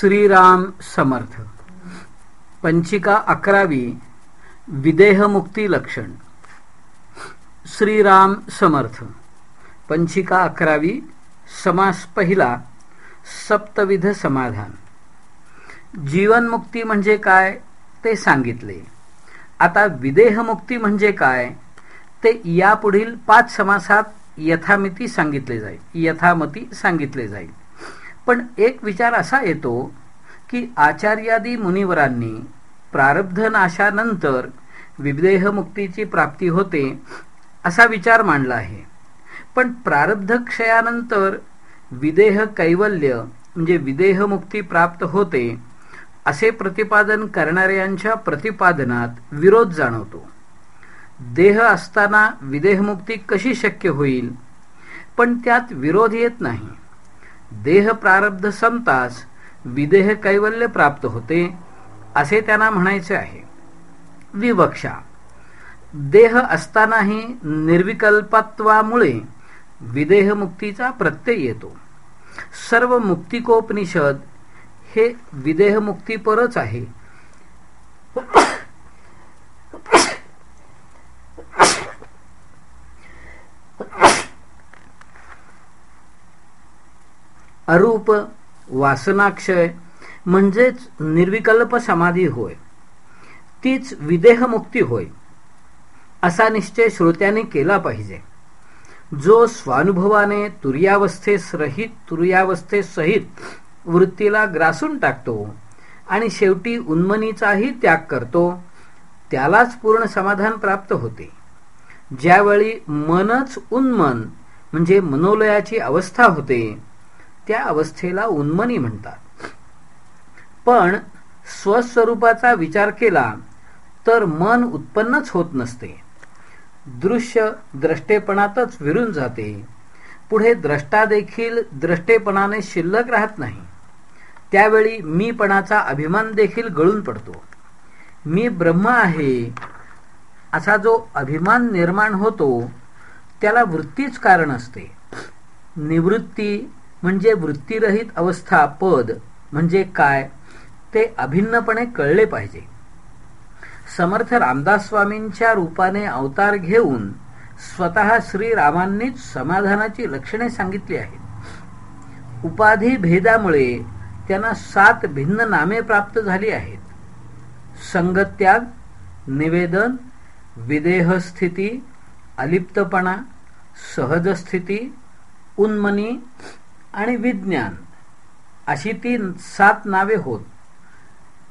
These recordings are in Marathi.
श्रीराम समर्थ. पंचिका अकरावी विदेहमुक्ती लक्षण. श्रीराम समर्थ. पंचिका अकरावी समास पहिला सप्तविध समाधान. जीवनमुक्ती म्हणजे काय ते सांगितले. आता विदेहमुक्ती म्हणजे काय ते यापुढील पाच समासात यथामिती सांगितले जाईल. यथामती सांगितले जाईल. पण एक विचार असा येतो की आचार्यादी मुनिवरांनी प्रारब्ध नाशानंतर विदेहमुक्तीची प्राप्ती होते असा विचार मांडला आहे. पण प्रारब्ध क्षयानंतर विदेह कैवल्य म्हणजे विदेहमुक्ती प्राप्त होते असे प्रतिपादन करणाऱ्यांच्या प्रतिपादनात विरोध जाणवतो. देह असताना विदेहमुक्ती कशी शक्य होईल? पण त्यात विरोध येत नाही. देह प्रारब्ध संतास विदेह कैवल्य प्राप्त होते असे त्यांना म्हणायचे आहे. विवक्षा. देह असतानाही निर्विकल्पत्वामुळे विदेहमुक्तीचा प्रत्यय येतो. सर्व मुक्तिकोपनिषद हे विदेहमुक्तीपरच आहे. अरूप वासनाक्षय म्हणजेच निर्विकल्प समाधी होय. तीच विदेहमुक्ती होय. असा निश्चय श्रोत्याने केला पाहिजे. जो स्वानुभवाने तुर्यावस्थेसहित तुर्यावस्थेसहित वृत्तीला ग्रासून टाकतो आणि शेवटी उन्मनीचाही त्याग करतो त्यालाच पूर्ण समाधान प्राप्त होते. ज्यावेळी मनच उन्मन म्हणजे मनोलयाची अवस्था होते त्या अवस्थेला उन्मनी म्हणतात. पण स्वस्वरूपाचा विचार केला तर मन उत्पन्नच होत नसते. दृश्य द्रष्टेपणातच विरून जाते. पुढे द्रष्टा देखील द्रष्टेपणाने शिल्लक राहत नाही. त्यावेळी मीपणाचा अभिमान देखील गळून पडतो. मी ब्रह्म आहे. असा जो अभिमान निर्माण होतो त्याला वृत्तीच कारण असते. निवृत्ती म्हणजे वृत्तीरहित अवस्था पद म्हणजे काय? ते अभिन्नपणे कळले पाहिजे. समर्थ रामदास स्वामींच्या रूपाने अवतार घेऊन स्वतः श्रीरामांनीच समाधानाची लक्षणे सांगितली आहेत. उपाधी भेदामुळे त्यांना सात भिन्न नामे प्राप्त झाली आहेत. संगत्याग निवेदन विदेहस्थिती अलिप्तपणा सहजस्थिती उन्मनी आणि विज्ञान अशी ती सात नावे होत.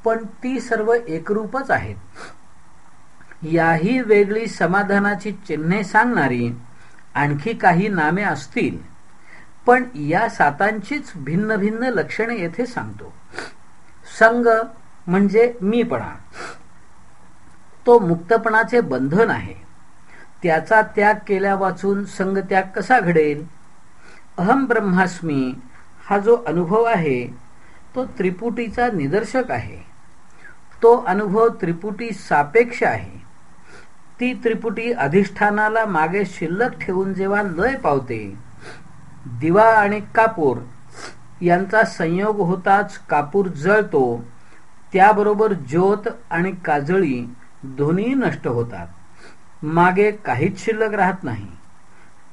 पण ती सर्व एकरूपच आहेत. याही वेगळी समाधानाची चिन्हे सांगणारी आणखी काही नामे असतील पण या सातांचीच भिन्न भिन्न लक्षणे येथे सांगतो. संग म्हणजे मीपणा. तो मुक्तपणाचे बंधन आहे. त्याचा त्याग केल्या वाचून संग त्याग कसा घडेल? अहम ब्रह्मास्मी. हा जो अनुभव आहे तो त्रिपुटीचा निदर्शक आहे. तो अनुभव त्रिपुटी सापेक्ष आहे. ती त्रिपुटी अधिष्ठानाला मागे शिल्लक ठेवून जेव्हा लय पावते दिवा आणि कापूर यांचा संयोग होताच कापूर जळतो त्याबरोबर ज्योत आणि काजळी दोन्ही नष्ट होतात. मागे काहीच शिल्लक राहत नाही.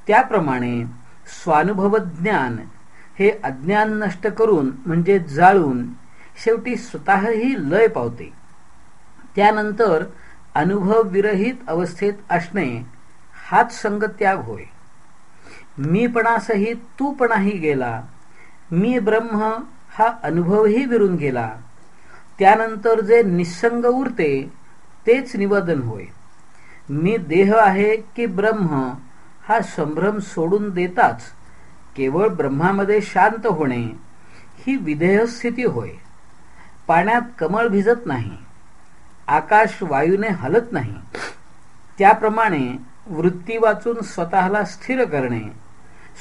त्याप्रमाणे स्वानुभव ज्ञान हे अज्ञान नष्ट करून म्हणजे जाळून शेवटी स्वतःही लय पावते. त्यानंतर अनुभव विरहित अवस्थेत असणे हाच संगत्याग होय. मीपणासहित तूपणाही गेला. मी ब्रह्म हा अनुभवही विरून गेला. त्यानंतर जे निसंग उरते तेच निवेदन होय. मी देह आहे की ब्रह्म हा संभ्रम सोडून देताच केवळ ब्रह्मामध्ये शांत होणे ही विधेय स्थिती होय. पाण्यात कमळ भिजत नाही आकाश वायूने हलत नाही. त्याप्रमाणे वृत्ती वाचून स्वतःला स्थिर करणे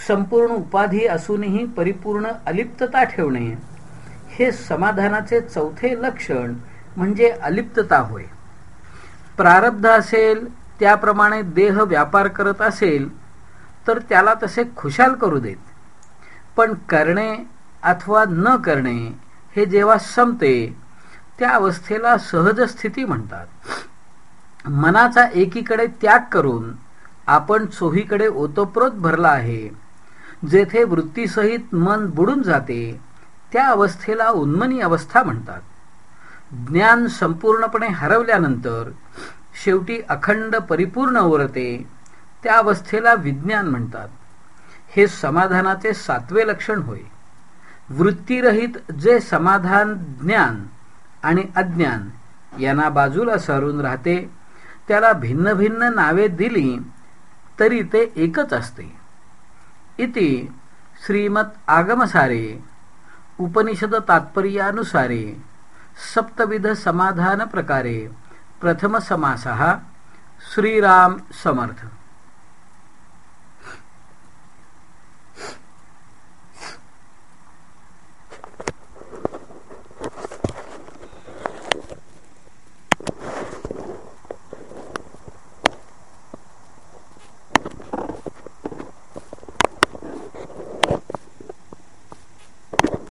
संपूर्ण उपाधी असूनही परिपूर्ण अलिप्तता ठेवणे हे समाधानाचे चौथे लक्षण म्हणजे अलिप्तता होय. प्रारब्ध असेल त्याप्रमाणे देह व्यापार करत असेल तर त्याला तसे खुशाल करू देत. पण करणे अथवा न करणे हे जेव्हा संपते त्या अवस्थेला सहज स्थिती म्हणतात. मनाचा एकीकडे त्याग करून आपण चोहीकडे ओतप्रोत भरला आहे जेथे वृत्तीसहित मन बुडून जाते त्या अवस्थेला उन्मनी अवस्था म्हणतात. ज्ञान संपूर्णपणे हरवल्यानंतर शेवटी अखंड परिपूर्ण उरते त्या अवस्थेला विज्ञान म्हणतात. हे समाधानाचे सातवे लक्षण होय. वृत्तीरहित जे समाधान ज्ञान आणि अज्ञान यांना बाजूला सारून राहते त्याला भिन्न भिन्न नावे दिली तरी ते एकच असते. इति श्रीमत आगमसारे उपनिषद तात्पर्यानुसारे सप्तविध समाधान प्रकारे. प्रथम समासः श्रीराम समर्थ।